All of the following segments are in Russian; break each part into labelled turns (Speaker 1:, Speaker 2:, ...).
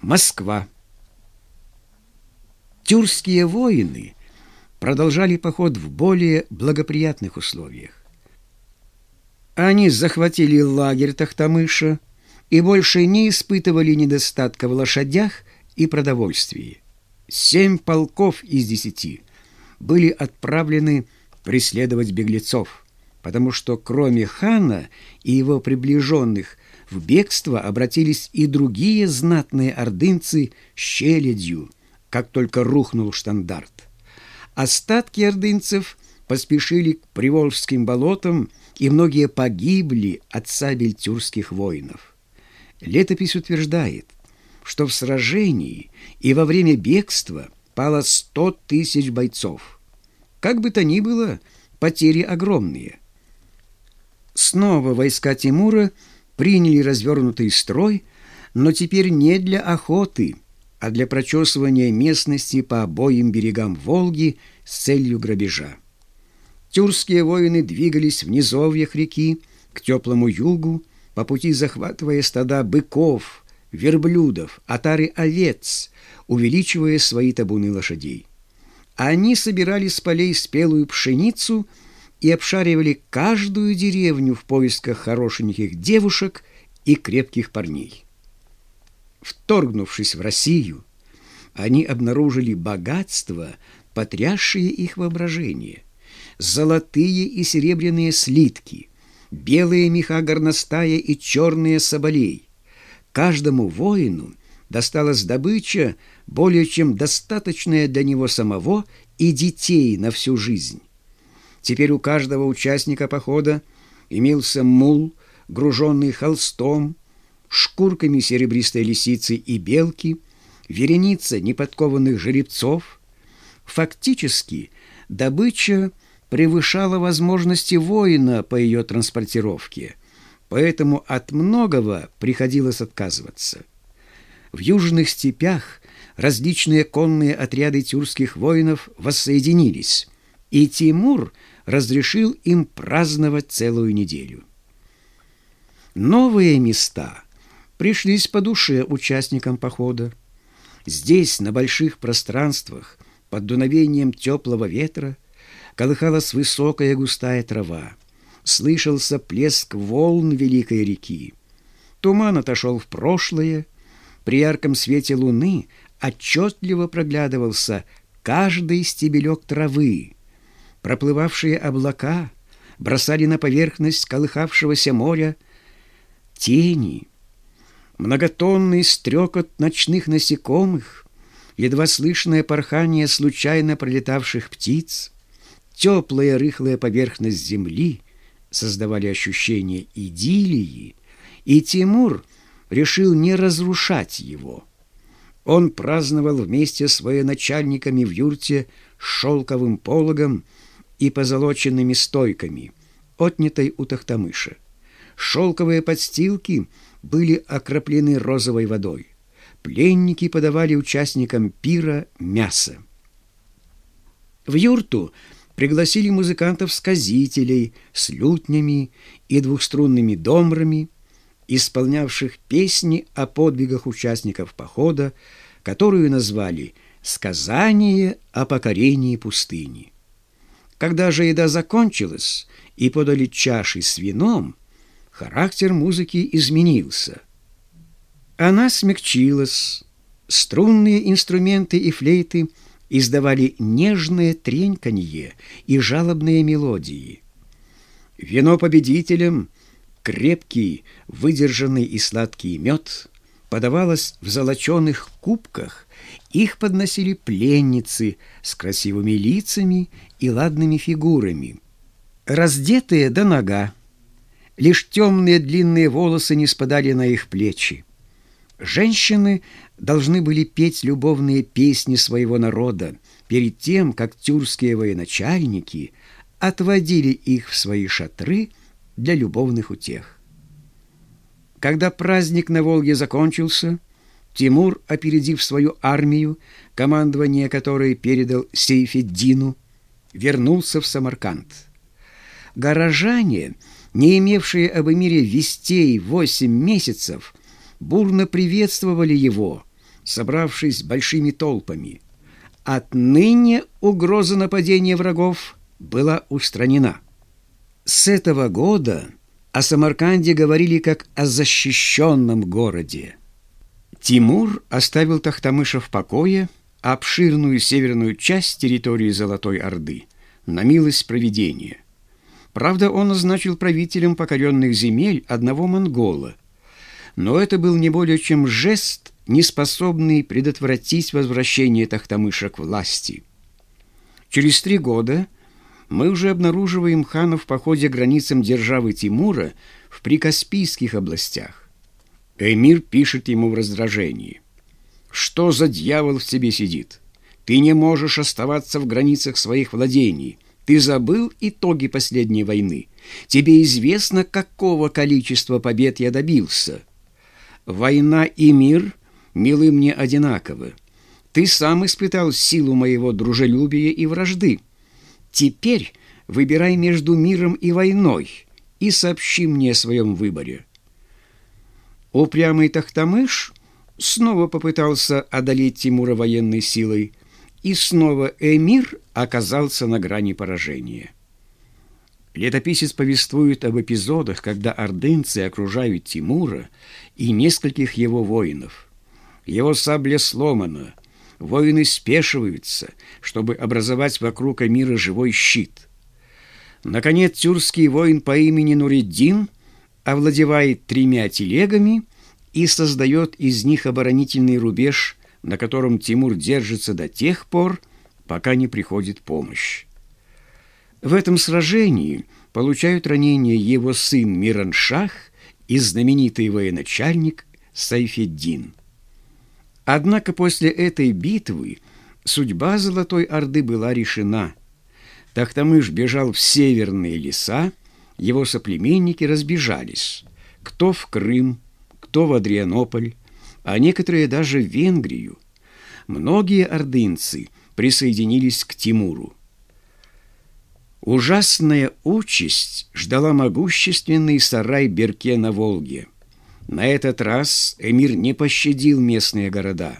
Speaker 1: Москва. Тюркские воины продолжали поход в более благоприятных условиях. Они захватили лагерь Тахтамыша и больше не испытывали недостатка в лошадях и продовольствии. Семь полков из десяти были отправлены преследовать беглецов, потому что кроме хана и его приближенных в бегство обратились и другие знатные ордынцы с челядью, как только рухнул штандарт. Остатки ордынцев поспешили к Приволжским болотам, и многие погибли от сабель тюркских воинов. Летопись утверждает, что в сражении и во время бегства пало сто тысяч бойцов. Как бы то ни было, потери огромные. Снова войска Тимура – приняли развернутый строй, но теперь не для охоты, а для прочесывания местности по обоим берегам Волги с целью грабежа. Тюркские воины двигались в низовьях реки к теплому югу, по пути захватывая стада быков, верблюдов, отары овец, увеличивая свои табуны лошадей. Они собирали с полей спелую пшеницу – и обшаривали каждую деревню в поисках хорошеньких девушек и крепких парней. Вторгнувшись в Россию, они обнаружили богатство, потрясшие их воображение, золотые и серебряные слитки, белые меха горностая и черные соболей. Каждому воину досталась добыча, более чем достаточная для него самого и детей на всю жизнь. Теперь у каждого участника похода имелся мул, груженный холстом, шкурками серебристой лисицы и белки, вереница неподкованных жеребцов. Фактически добыча превышала возможности воина по ее транспортировке, поэтому от многого приходилось отказываться. В южных степях различные конные отряды тюркских воинов воссоединились, и Тимур – разрешил им праздновать целую неделю. Новые места пришлись по душе участникам похода. Здесь, на больших пространствах, под дуновением теплого ветра, колыхалась высокая густая трава. Слышался плеск волн великой реки. Туман отошел в прошлое. При ярком свете луны отчетливо проглядывался каждый стебелек травы, Проплывавшие облака бросали на поверхность колыхавшегося моря тени. Многотонный стрекот ночных насекомых, едва слышное порхание случайно пролетавших птиц, теплая рыхлая поверхность земли создавали ощущение идиллии, и Тимур решил не разрушать его. Он праздновал вместе с военачальниками в юрте шелковым пологом, и позолоченными стойками, отнятой у Тахтамыша. Шелковые подстилки были окроплены розовой водой. Пленники подавали участникам пира мясо. В юрту пригласили музыкантов-сказителей с лютнями и двухструнными домрами, исполнявших песни о подвигах участников похода, которую назвали «Сказание о покорении пустыни». Когда же еда закончилась и подали чаши с вином, характер музыки изменился. Она смягчилась, струнные инструменты и флейты издавали нежное треньканье и жалобные мелодии. Вино победителям, крепкий, выдержанный и сладкий мед, подавалось в золоченых кубках их подносили пленницы с красивыми лицами и ладными фигурами, раздетые до нога. Лишь темные длинные волосы не спадали на их плечи. Женщины должны были петь любовные песни своего народа перед тем, как тюркские военачальники отводили их в свои шатры для любовных утех. Когда праздник на Волге закончился, Тимур, опередив свою армию, командование которой передал Сейфеддину, вернулся в Самарканд. Горожане, не имевшие об эмире вестей восемь месяцев, бурно приветствовали его, собравшись большими толпами. Отныне угроза нападения врагов была устранена. С этого года о Самарканде говорили как о защищенном городе. Тимур оставил Тахтамыша в покое, обширную северную часть территории Золотой Орды, на милость проведения. Правда, он назначил правителем покоренных земель одного монгола, но это был не более чем жест, не способный предотвратить возвращение Тахтамыша к власти. Через три года мы уже обнаруживаем хана в походе границам державы Тимура в прикаспийских областях. Эмир пишет ему в раздражении. «Что за дьявол в тебе сидит? Ты не можешь оставаться в границах своих владений. Ты забыл итоги последней войны. Тебе известно, какого количества побед я добился. Война и мир милы мне одинаковы. Ты сам испытал силу моего дружелюбия и вражды. Теперь выбирай между миром и войной и сообщи мне о своем выборе». Упрямый Тахтамыш снова попытался одолеть Тимура военной силой, и снова эмир оказался на грани поражения. Летописец повествует об эпизодах, когда ордынцы окружают Тимура и нескольких его воинов. Его сабля сломана, воины спешиваются, чтобы образовать вокруг эмира живой щит. Наконец, тюркский воин по имени Нуриддин овладевает тремя телегами и создает из них оборонительный рубеж, на котором Тимур держится до тех пор, пока не приходит помощь. В этом сражении получают ранение его сын Мираншах и знаменитый военачальник Сайфеддин. Однако после этой битвы судьба Золотой Орды была решена. Тахтамыш бежал в северные леса, его соплеменники разбежались, кто в Крым, кто в Адрианополь, а некоторые даже в Венгрию. Многие ордынцы присоединились к Тимуру. Ужасная участь ждала могущественный сарай Берке на Волге. На этот раз эмир не пощадил местные города.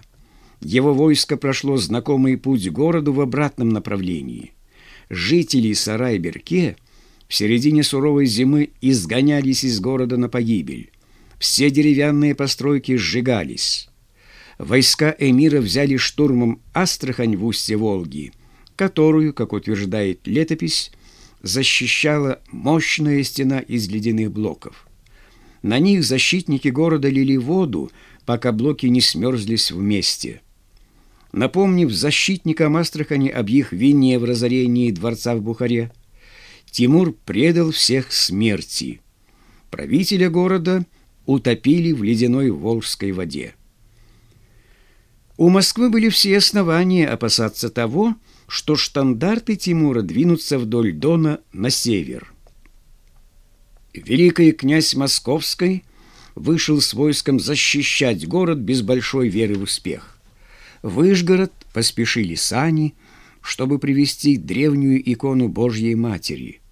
Speaker 1: Его войско прошло знакомый путь к городу в обратном направлении. Жители Сарай-Берке в середине суровой зимы изгонялись из города на погибель. Все деревянные постройки сжигались. Войска эмира взяли штурмом Астрахань в устье Волги, которую, как утверждает летопись, защищала мощная стена из ледяных блоков. На них защитники города лили воду, пока блоки не смерзлись вместе. Напомнив защитникам Астрахани об их вине в разорении дворца в Бухаре, Тимур предал всех смерти. Правителя города – утопили в ледяной волжской воде. У Москвы были все основания опасаться того, что штандарты Тимура двинутся вдоль Дона на север. Великий князь Московской вышел с войском защищать город без большой веры в успех. В Выжгород поспешили сани, чтобы привести древнюю икону Божьей Матери.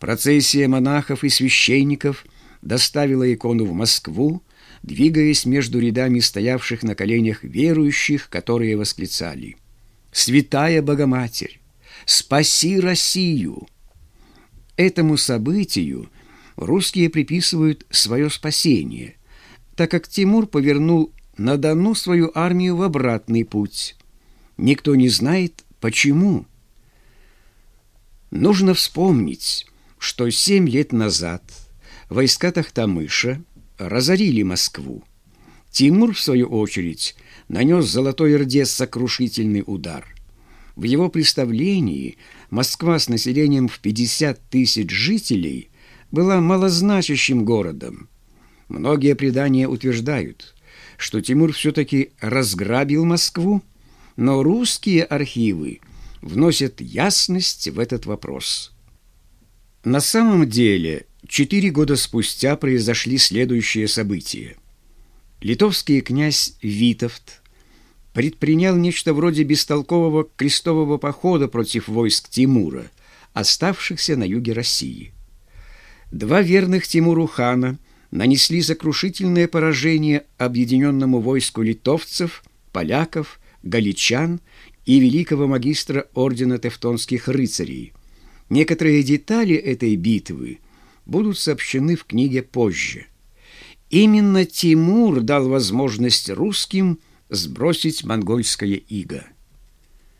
Speaker 1: Процессия монахов и священников доставила икону в Москву, двигаясь между рядами стоявших на коленях верующих, которые восклицали «Святая Богоматерь! Спаси Россию!» Этому событию русские приписывают свое спасение, так как Тимур повернул на Дону свою армию в обратный путь. Никто не знает, почему. Нужно вспомнить, что семь лет назад – войска Тахтамыша разорили Москву. Тимур, в свою очередь, нанес Золотой Орде сокрушительный удар. В его представлении Москва с населением в 50 тысяч жителей была малозначащим городом. Многие предания утверждают, что Тимур все-таки разграбил Москву, но русские архивы вносят ясность в этот вопрос. На самом деле Четыре года спустя произошли следующие события. Литовский князь Витовт предпринял нечто вроде бестолкового крестового похода против войск Тимура, оставшихся на юге России. Два верных Тимуру хана нанесли сокрушительное поражение объединенному войску литовцев поляков, галичан и великого магистра ордена Тевтонских рыцарей. Некоторые детали этой битвы будут сообщены в книге позже. Именно Тимур дал возможность русским сбросить монгольское иго.